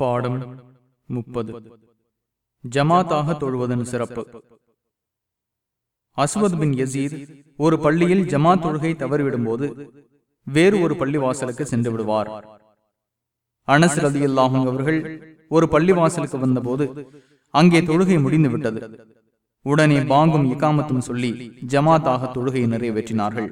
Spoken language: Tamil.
பாடம் முப்பது. ஜமாத்தாக தொழுவதன் சிறப்பு. அஸ்வத் பின் யசீத் ஒரு பள்ளியில் ஜமாத் தொழுகை தவறிவிடும்போது வேறு ஒரு பள்ளிவாசலுக்கு சென்று விடுவார். அனஸ் ரலியல்லாஹு அவர்கள் ஒரு பள்ளிவாசலுக்கு வந்தபோது அங்கே தொழுகை முடிந்து விட்டது. உடனே பாங்கும் இக்காமத்தும் சொல்லி ஜமாத்தாக தொழுகையை நிறைவேற்றினார்கள்.